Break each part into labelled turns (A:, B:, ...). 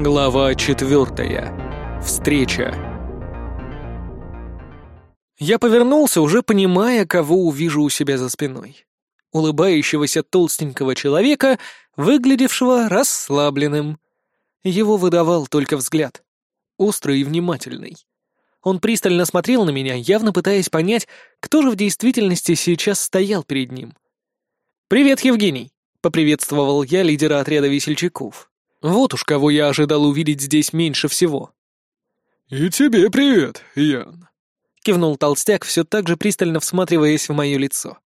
A: Глава четвертая. Встреча. Я повернулся, уже понимая, кого увижу у себя за спиной. Улыбающегося толстенького человека, выглядевшего расслабленным. Его выдавал только взгляд. Острый и внимательный. Он пристально смотрел на меня, явно пытаясь понять, кто же в действительности сейчас стоял перед ним. «Привет, Евгений!» — поприветствовал я лидера отряда весельчаков. Вот уж кого я ожидал увидеть здесь меньше всего.
B: «И тебе привет, Ян», —
A: кивнул толстяк, все так же пристально всматриваясь в мое лицо.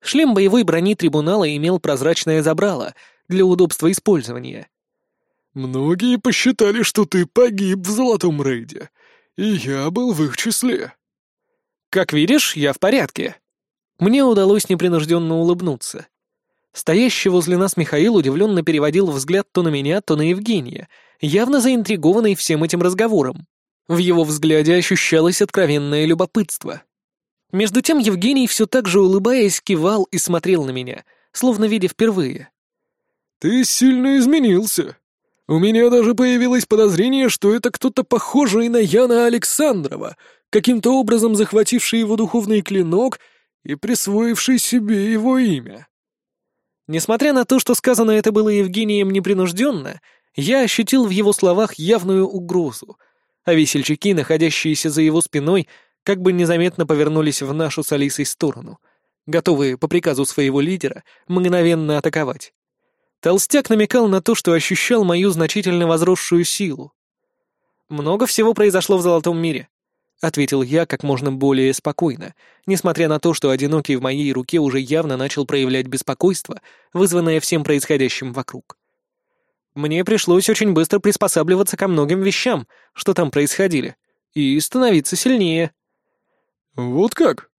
A: Шлем боевой брони трибунала имел прозрачное забрало для удобства использования.
B: «Многие посчитали, что ты погиб в Золотом Рейде, и я был в их числе».
A: «Как видишь, я в порядке». Мне удалось непринужденно улыбнуться. Стоящий возле нас Михаил удивленно переводил взгляд то на меня, то на Евгения, явно заинтригованный всем этим разговором. В его взгляде ощущалось откровенное любопытство. Между тем Евгений все так же улыбаясь кивал и смотрел на меня, словно видя впервые.
B: «Ты сильно изменился. У меня даже появилось подозрение, что это кто-то похожий на Яна Александрова, каким-то образом захвативший его духовный клинок и присвоивший себе его имя».
A: Несмотря на то, что сказано это было Евгением непринужденно, я ощутил в его словах явную угрозу, а весельчаки, находящиеся за его спиной, как бы незаметно повернулись в нашу с Алисой сторону, готовые по приказу своего лидера мгновенно атаковать. Толстяк намекал на то, что ощущал мою значительно возросшую силу. Много всего произошло в Золотом мире. — ответил я как можно более спокойно, несмотря на то, что одинокий в моей руке уже явно начал проявлять беспокойство, вызванное всем происходящим вокруг. Мне пришлось очень быстро приспосабливаться ко многим вещам, что там происходили, и становиться сильнее.
B: «Вот как?»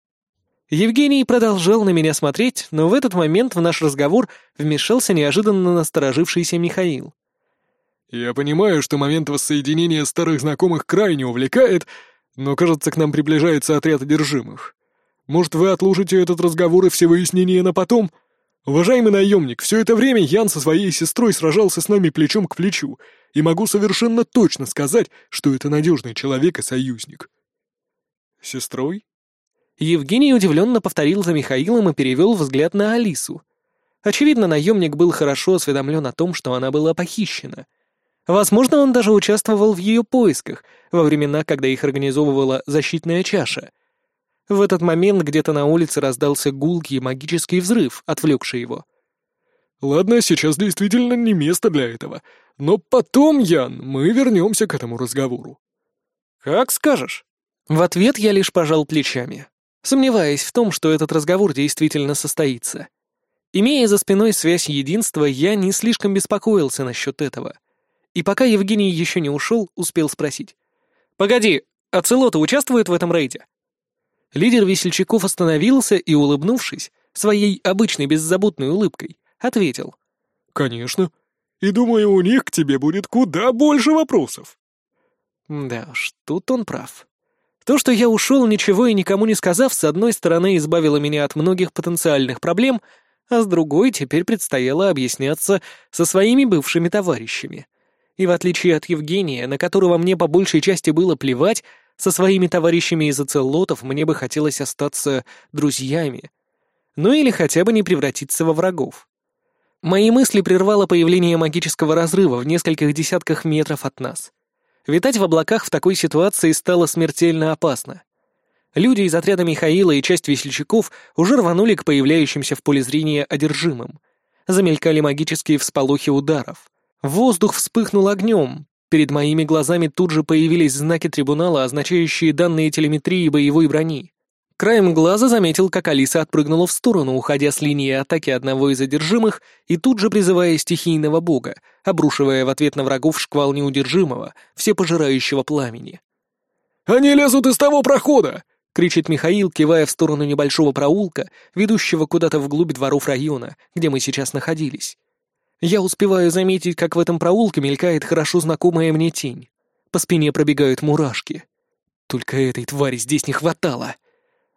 A: Евгений продолжал на меня смотреть, но в этот момент в наш разговор вмешался неожиданно насторожившийся Михаил.
B: «Я понимаю, что момент воссоединения старых знакомых крайне увлекает, но, кажется, к нам приближается отряд одержимых. Может, вы отложите этот разговор и все выяснения на потом? Уважаемый наемник, все это время Ян со своей сестрой сражался с нами плечом к плечу, и могу совершенно точно сказать, что это надежный человек и союзник.
A: Сестрой? Евгений удивленно повторил за Михаилом и перевел взгляд на Алису. Очевидно, наемник был хорошо осведомлен о том, что она была похищена — Возможно, он даже участвовал в ее поисках во времена, когда их организовывала защитная чаша. В этот момент где-то на улице раздался гулкий магический взрыв, отвлекший его.
B: «Ладно, сейчас действительно не место для этого. Но потом, Ян, мы вернемся к этому разговору».
A: «Как скажешь». В ответ я лишь пожал плечами, сомневаясь в том, что этот разговор действительно состоится. Имея за спиной связь единства, я не слишком беспокоился насчет этого — и пока Евгений еще не ушел, успел спросить. «Погоди, а Целота участвует в этом рейде?» Лидер весельчаков остановился и, улыбнувшись, своей обычной беззаботной улыбкой, ответил.
B: «Конечно. И думаю, у них к тебе будет куда больше вопросов».
A: Да уж, тут он прав. То, что я ушел, ничего и никому не сказав, с одной стороны избавило меня от многих потенциальных проблем, а с другой теперь предстояло объясняться со своими бывшими товарищами — и в отличие от Евгения, на которого мне по большей части было плевать, со своими товарищами из оцелотов мне бы хотелось остаться друзьями. Ну или хотя бы не превратиться во врагов. Мои мысли прервало появление магического разрыва в нескольких десятках метров от нас. Витать в облаках в такой ситуации стало смертельно опасно. Люди из отряда Михаила и часть весельчаков уже рванули к появляющимся в поле зрения одержимым. Замелькали магические всполохи ударов. Воздух вспыхнул огнем. Перед моими глазами тут же появились знаки трибунала, означающие данные телеметрии боевой брони. Краем глаза заметил, как Алиса отпрыгнула в сторону, уходя с линии атаки одного из одержимых и тут же призывая стихийного бога, обрушивая в ответ на врагов шквал неудержимого, всепожирающего пламени.
B: «Они лезут из того прохода!»
A: — кричит Михаил, кивая в сторону небольшого проулка, ведущего куда-то вглубь дворов района, где мы сейчас находились. Я успеваю заметить, как в этом проулке мелькает хорошо знакомая мне тень. По спине пробегают мурашки. Только этой твари здесь не хватало.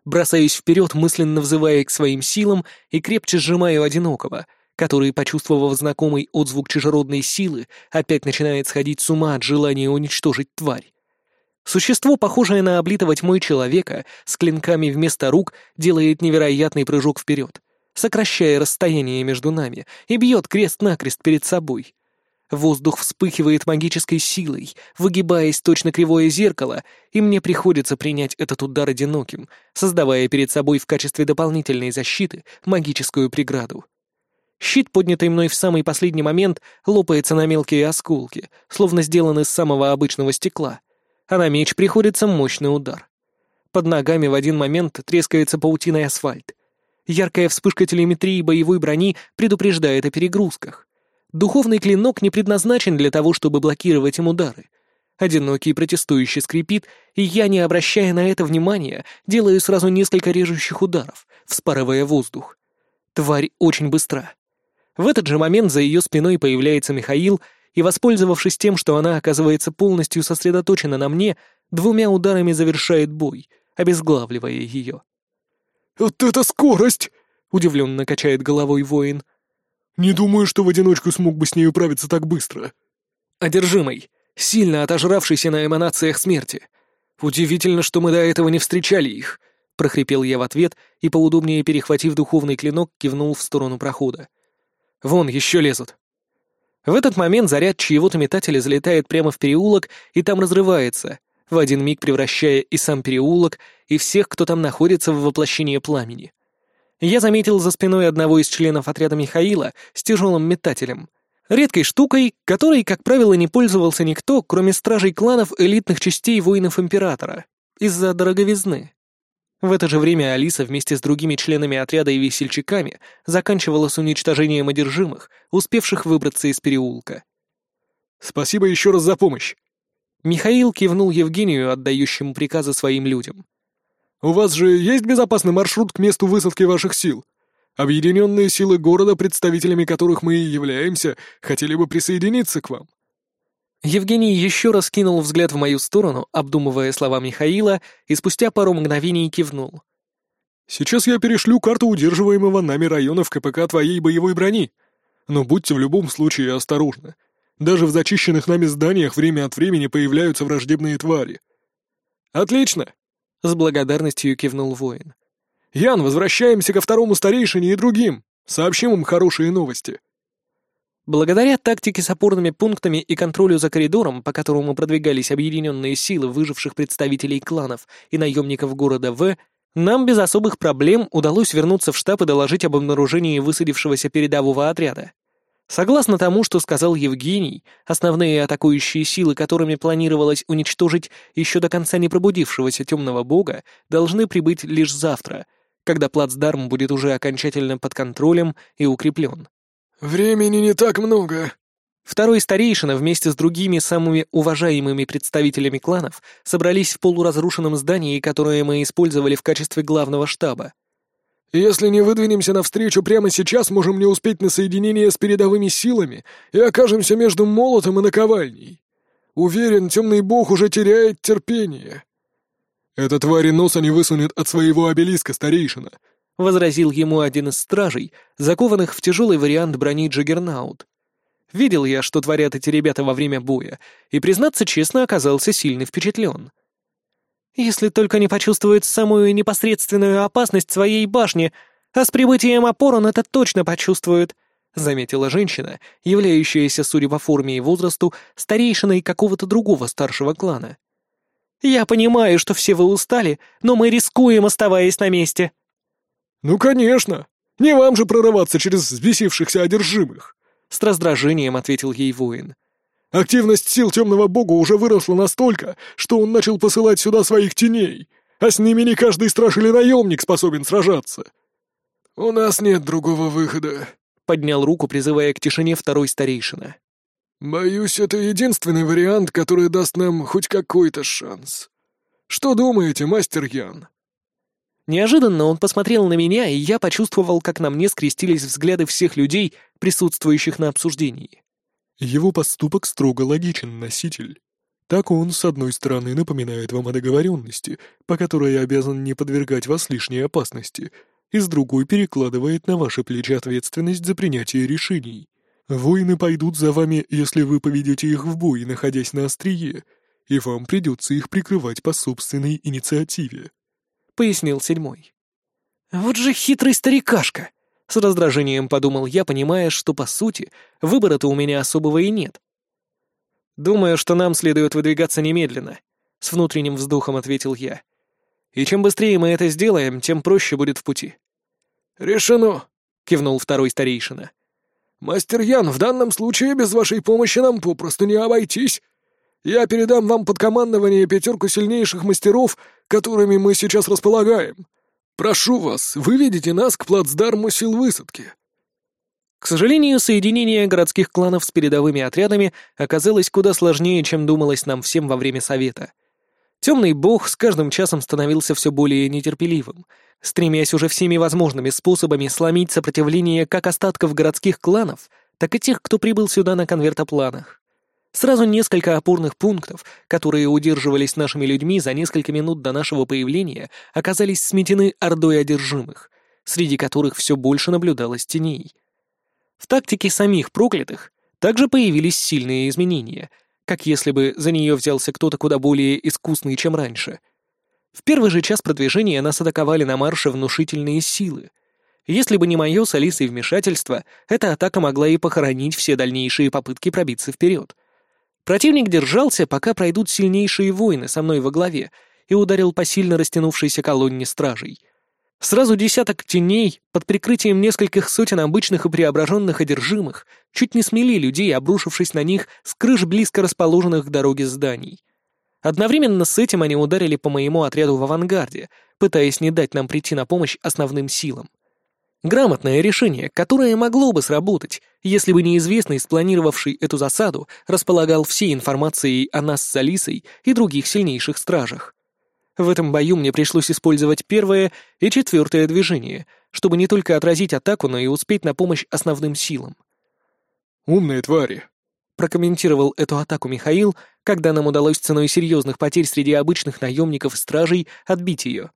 A: Бросаюсь вперед, мысленно взывая к своим силам и крепче сжимаю одинокого, который, почувствовав знакомый отзвук чужеродной силы, опять начинает сходить с ума от желания уничтожить тварь. Существо, похожее на облитого тьмой человека, с клинками вместо рук, делает невероятный прыжок вперед, сокращая расстояние между нами, и бьет крест-накрест перед собой. Воздух вспыхивает магической силой, выгибаясь точно кривое зеркало, и мне приходится принять этот удар одиноким, создавая перед собой в качестве дополнительной защиты магическую преграду. Щит, поднятый мной в самый последний момент, лопается на мелкие осколки, словно сделан из самого обычного стекла, а на меч приходится мощный удар. Под ногами в один момент трескается паутиной асфальт. Яркая вспышка телеметрии боевой брони предупреждает о перегрузках. Духовный клинок не предназначен для того, чтобы блокировать им удары. Одинокий протестующий скрипит, и я, не обращая на это внимания, делаю сразу несколько режущих ударов, вспарывая воздух. Тварь очень быстра. В этот же момент за ее спиной появляется Михаил, и, воспользовавшись тем, что она оказывается полностью сосредоточена на мне, двумя ударами завершает бой, обезглавливая ее.
B: «Вот это скорость!» — удивленно качает головой воин. Не думаю, что в одиночку смог бы с ней управиться так быстро.
A: Одержимый, сильно отожравшийся на эманациях смерти. Удивительно, что мы до этого не встречали их, прохрипел я в ответ и, поудобнее перехватив духовный клинок, кивнул в сторону прохода. Вон, еще лезут. В этот момент заряд чьего-то метателя залетает прямо в переулок и там разрывается, в один миг превращая и сам переулок, и всех, кто там находится, в воплощение пламени. Я заметил за спиной одного из членов отряда Михаила с тяжелым метателем. Редкой штукой, которой, как правило, не пользовался никто, кроме стражей кланов элитных частей воинов Императора, из-за дороговизны. В это же время Алиса вместе с другими членами отряда и весельчаками заканчивала с уничтожением одержимых, успевших выбраться из переулка.
B: «Спасибо еще раз за помощь!»
A: Михаил кивнул Евгению, отдающему приказы своим людям.
B: У вас же есть безопасный маршрут к месту высадки ваших сил? Объединенные силы города, представителями которых мы и являемся, хотели бы присоединиться к вам».
A: Евгений еще раз кинул взгляд в мою сторону, обдумывая слова Михаила, и спустя пару мгновений кивнул.
B: «Сейчас я перешлю карту удерживаемого нами района в КПК твоей боевой брони. Но будьте в любом случае осторожны. Даже в зачищенных нами зданиях время от времени появляются враждебные твари». «Отлично!»
A: С благодарностью кивнул воин.
B: «Ян, возвращаемся ко второму старейшине и другим. Сообщим им хорошие новости».
A: Благодаря тактике с опорными пунктами и контролю за коридором, по которому продвигались объединенные силы выживших представителей кланов и наемников города В, нам без особых проблем удалось вернуться в штаб и доложить об обнаружении высадившегося передового отряда. Согласно тому, что сказал Евгений, основные атакующие силы, которыми планировалось уничтожить еще до конца не пробудившегося темного бога, должны прибыть лишь завтра, когда плацдарм будет уже окончательно под контролем и укреплен.
B: «Времени не так много»,
A: Второй старейшина вместе с другими самыми уважаемыми представителями кланов собрались в полуразрушенном здании, которое мы использовали в качестве главного штаба.
B: Если не выдвинемся навстречу прямо сейчас, можем не успеть на соединение с передовыми силами и окажемся между молотом и наковальней. Уверен, темный бог уже теряет терпение. Эта тварь носа не высунет от своего обелиска, старейшина, —
A: возразил ему один из стражей, закованных в тяжелый вариант брони Джаггернаут. Видел я, что творят эти ребята во время боя, и, признаться честно, оказался сильно впечатлен. Если только не почувствует самую непосредственную опасность своей башни, а с прибытием опор он это точно почувствует», — заметила женщина, являющаяся, судя по форме и возрасту, старейшиной какого-то другого старшего клана. «Я понимаю, что все вы устали, но мы рискуем, оставаясь на месте».
B: «Ну, конечно! Не вам же прорываться через взбесившихся одержимых!»
A: — с раздражением ответил ей воин.
B: Активность сил темного бога уже выросла настолько, что он начал посылать сюда своих теней, а с ними не каждый страж или наемник способен сражаться. «У нас нет другого выхода», — поднял руку, призывая к тишине второй старейшина. «Боюсь, это единственный вариант, который даст нам хоть какой-то шанс. Что думаете, мастер Ян?»
A: Неожиданно он посмотрел на меня, и я почувствовал, как на мне скрестились взгляды всех людей, присутствующих на обсуждении.
B: Его поступок строго логичен, носитель. Так он, с одной стороны, напоминает вам о договоренности, по которой обязан не подвергать вас лишней опасности, и с другой перекладывает на ваши плечи ответственность за принятие решений. Воины пойдут за вами, если вы поведете их в бой, находясь на острие, и вам придется их прикрывать по собственной инициативе», —
A: пояснил седьмой. «Вот же хитрый старикашка!» — с раздражением подумал я, понимая, что, по сути, выбора-то у меня особого и нет. «Думаю, что нам следует выдвигаться немедленно», — с внутренним вздохом ответил я. «И чем быстрее мы это сделаем, тем проще будет в пути».
B: «Решено», —
A: кивнул второй старейшина.
B: «Мастер Ян, в данном случае без вашей помощи нам попросту не обойтись. Я передам вам под командование пятерку сильнейших мастеров, которыми мы сейчас располагаем. Прошу вас, выведите нас к плацдарму сил высадки».
A: К сожалению, соединение городских кланов с передовыми отрядами оказалось куда сложнее, чем думалось нам всем во время совета. Темный бог с каждым часом становился все более нетерпеливым, стремясь уже всеми возможными способами сломить сопротивление как остатков городских кланов, так и тех, кто прибыл сюда на конвертопланах. Сразу несколько опорных пунктов, которые удерживались нашими людьми за несколько минут до нашего появления, оказались сметены ордой одержимых, среди которых все больше наблюдалось теней. В тактике самих проклятых также появились сильные изменения, как если бы за нее взялся кто-то куда более искусный, чем раньше. В первый же час продвижения нас атаковали на марше внушительные силы. Если бы не мое с Алисой вмешательство, эта атака могла и похоронить все дальнейшие попытки пробиться вперед — Противник держался, пока пройдут сильнейшие воины со мной во главе, и ударил по сильно растянувшейся колонне стражей. Сразу десяток теней, под прикрытием нескольких сотен обычных и преображенных одержимых, чуть не смели людей, обрушившись на них с крыш близко расположенных к дороге зданий. Одновременно с этим они ударили по моему отряду в авангарде, пытаясь не дать нам прийти на помощь основным силам. Грамотное решение, которое могло бы сработать, если бы неизвестный, спланировавший эту засаду, располагал всей информацией о нас с Алисой и других сильнейших стражах. В этом бою мне пришлось использовать первое и четвертое движение, чтобы не только отразить атаку, но и успеть на помощь основным силам.
B: «Умные твари», — прокомментировал эту атаку Михаил, когда нам удалось ценой серьезных потерь среди обычных наемников и стражей отбить ее.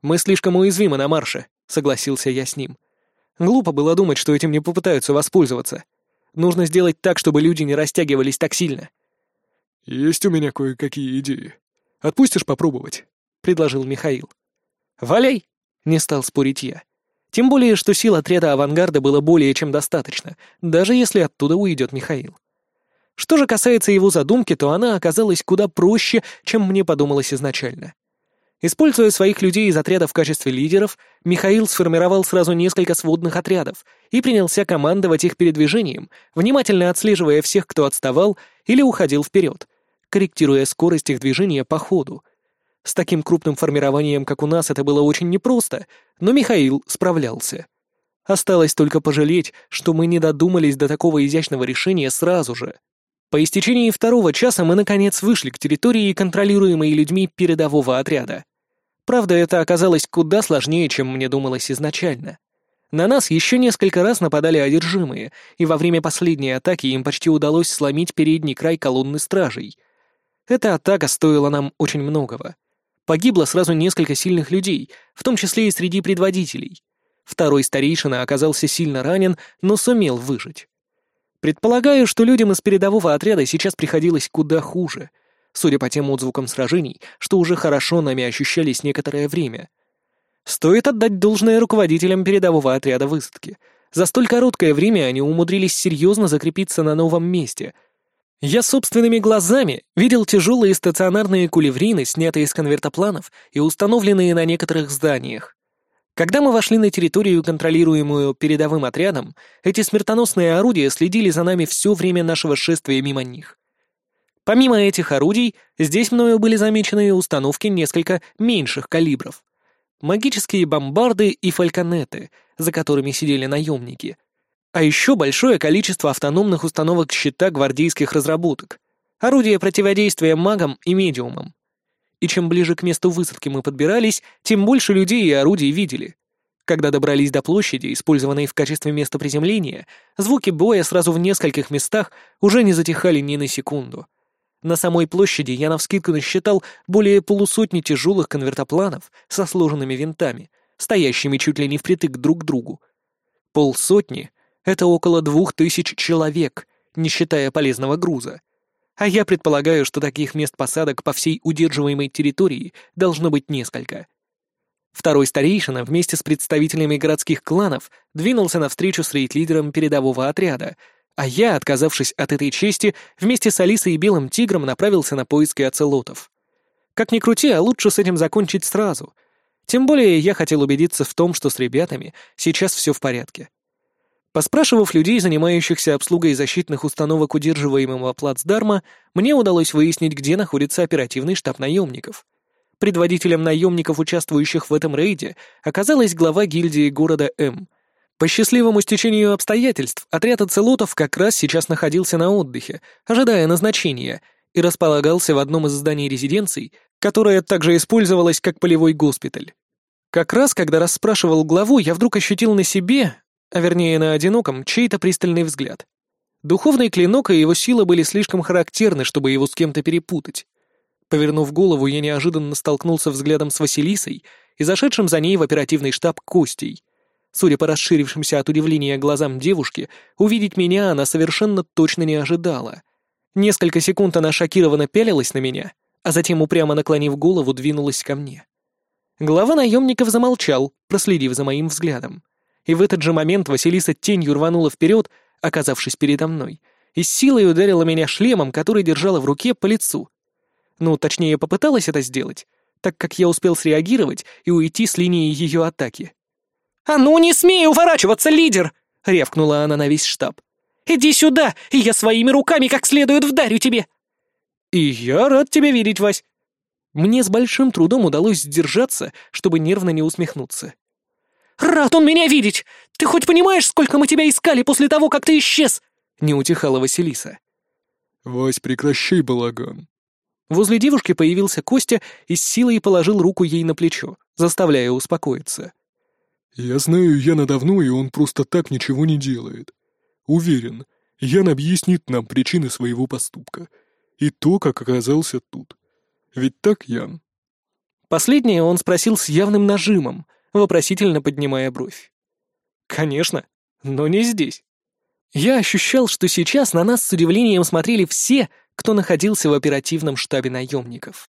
A: «Мы слишком уязвимы на марше», — согласился я с ним. «Глупо было думать, что этим не попытаются воспользоваться. Нужно сделать так, чтобы люди не растягивались так сильно».
B: «Есть у меня кое-какие идеи. Отпустишь попробовать?» — предложил Михаил.
A: «Валяй!» — не стал спорить я. Тем более, что сил отряда авангарда было более чем достаточно, даже если оттуда уйдет Михаил. Что же касается его задумки, то она оказалась куда проще, чем мне подумалось изначально. Используя своих людей из отряда в качестве лидеров, Михаил сформировал сразу несколько сводных отрядов и принялся командовать их передвижением, внимательно отслеживая всех, кто отставал или уходил вперед, корректируя скорость их движения по ходу. С таким крупным формированием, как у нас, это было очень непросто, но Михаил справлялся. Осталось только пожалеть, что мы не додумались до такого изящного решения сразу же. По истечении второго часа мы, наконец, вышли к территории, контролируемой людьми передового отряда. Правда, это оказалось куда сложнее, чем мне думалось изначально. На нас еще несколько раз нападали одержимые, и во время последней атаки им почти удалось сломить передний край колонны стражей. Эта атака стоила нам очень многого. Погибло сразу несколько сильных людей, в том числе и среди предводителей. Второй старейшина оказался сильно ранен, но сумел выжить. Предполагаю, что людям из передового отряда сейчас приходилось куда хуже, судя по тем отзвукам сражений, что уже хорошо нами ощущались некоторое время. Стоит отдать должное руководителям передового отряда высадки. За столь короткое время они умудрились серьезно закрепиться на новом месте. Я собственными глазами видел тяжелые стационарные кулеврины, снятые из конвертопланов и установленные на некоторых зданиях. Когда мы вошли на территорию, контролируемую передовым отрядом, эти смертоносные орудия следили за нами все время нашего шествия мимо них. Помимо этих орудий, здесь мною были замечены установки несколько меньших калибров. Магические бомбарды и фальконеты, за которыми сидели наемники. А еще большое количество автономных установок щита гвардейских разработок. Орудия противодействия магам и медиумам и чем ближе к месту высадки мы подбирались, тем больше людей и орудий видели. Когда добрались до площади, использованной в качестве места приземления, звуки боя сразу в нескольких местах уже не затихали ни на секунду. На самой площади я навскидку насчитал более полусотни тяжелых конвертопланов со сложенными винтами, стоящими чуть ли не впритык друг к другу. Полсотни — это около двух тысяч человек, не считая полезного груза. А я предполагаю, что таких мест посадок по всей удерживаемой территории должно быть несколько. Второй старейшина вместе с представителями городских кланов двинулся навстречу с рейд-лидером передового отряда, а я, отказавшись от этой чести, вместе с Алисой и Белым Тигром направился на поиски оцелотов. Как ни крути, а лучше с этим закончить сразу. Тем более я хотел убедиться в том, что с ребятами сейчас все в порядке. Поспрашивав людей, занимающихся обслугой защитных установок удерживаемого плацдарма, мне удалось выяснить, где находится оперативный штаб наемников. Предводителем наемников, участвующих в этом рейде, оказалась глава гильдии города М. По счастливому стечению обстоятельств, отряд оцелотов как раз сейчас находился на отдыхе, ожидая назначения, и располагался в одном из зданий резиденций, которое также использовалось как полевой госпиталь. Как раз, когда расспрашивал главу, я вдруг ощутил на себе, а вернее на одиноком, чей-то пристальный взгляд. Духовный клинок и его сила были слишком характерны, чтобы его с кем-то перепутать. Повернув голову, я неожиданно столкнулся взглядом с Василисой и зашедшим за ней в оперативный штаб Костей. Судя по расширившимся от удивления глазам девушки, увидеть меня она совершенно точно не ожидала. Несколько секунд она шокированно пялилась на меня, а затем, упрямо наклонив голову, двинулась ко мне. Глава наемников замолчал, проследив за моим взглядом и в этот же момент Василиса тенью рванула вперед, оказавшись передо мной, и с силой ударила меня шлемом, который держала в руке по лицу. Ну, точнее, попыталась это сделать, так как я успел среагировать и уйти с линии ее атаки. «А ну не смей уворачиваться, лидер!» — рявкнула она на весь штаб. «Иди сюда, и я своими руками как следует вдарю тебе!» «И я рад тебя видеть, Вась!» Мне с большим трудом удалось сдержаться, чтобы нервно не усмехнуться. «Рад он меня видеть! Ты хоть понимаешь, сколько мы тебя искали после того, как ты исчез?» Не утихала Василиса.
B: «Вась, прекращай балаган».
A: Возле девушки появился Костя и с силой положил руку ей на плечо, заставляя успокоиться.
B: «Я знаю Яна давно, и он просто так ничего не делает. Уверен, Ян объяснит нам причины своего поступка и то, как оказался тут. Ведь так, Ян?»
A: Последнее он спросил с явным нажимом, вопросительно поднимая бровь. «Конечно, но не здесь». Я ощущал, что сейчас на нас с удивлением смотрели все, кто находился в оперативном штабе наемников.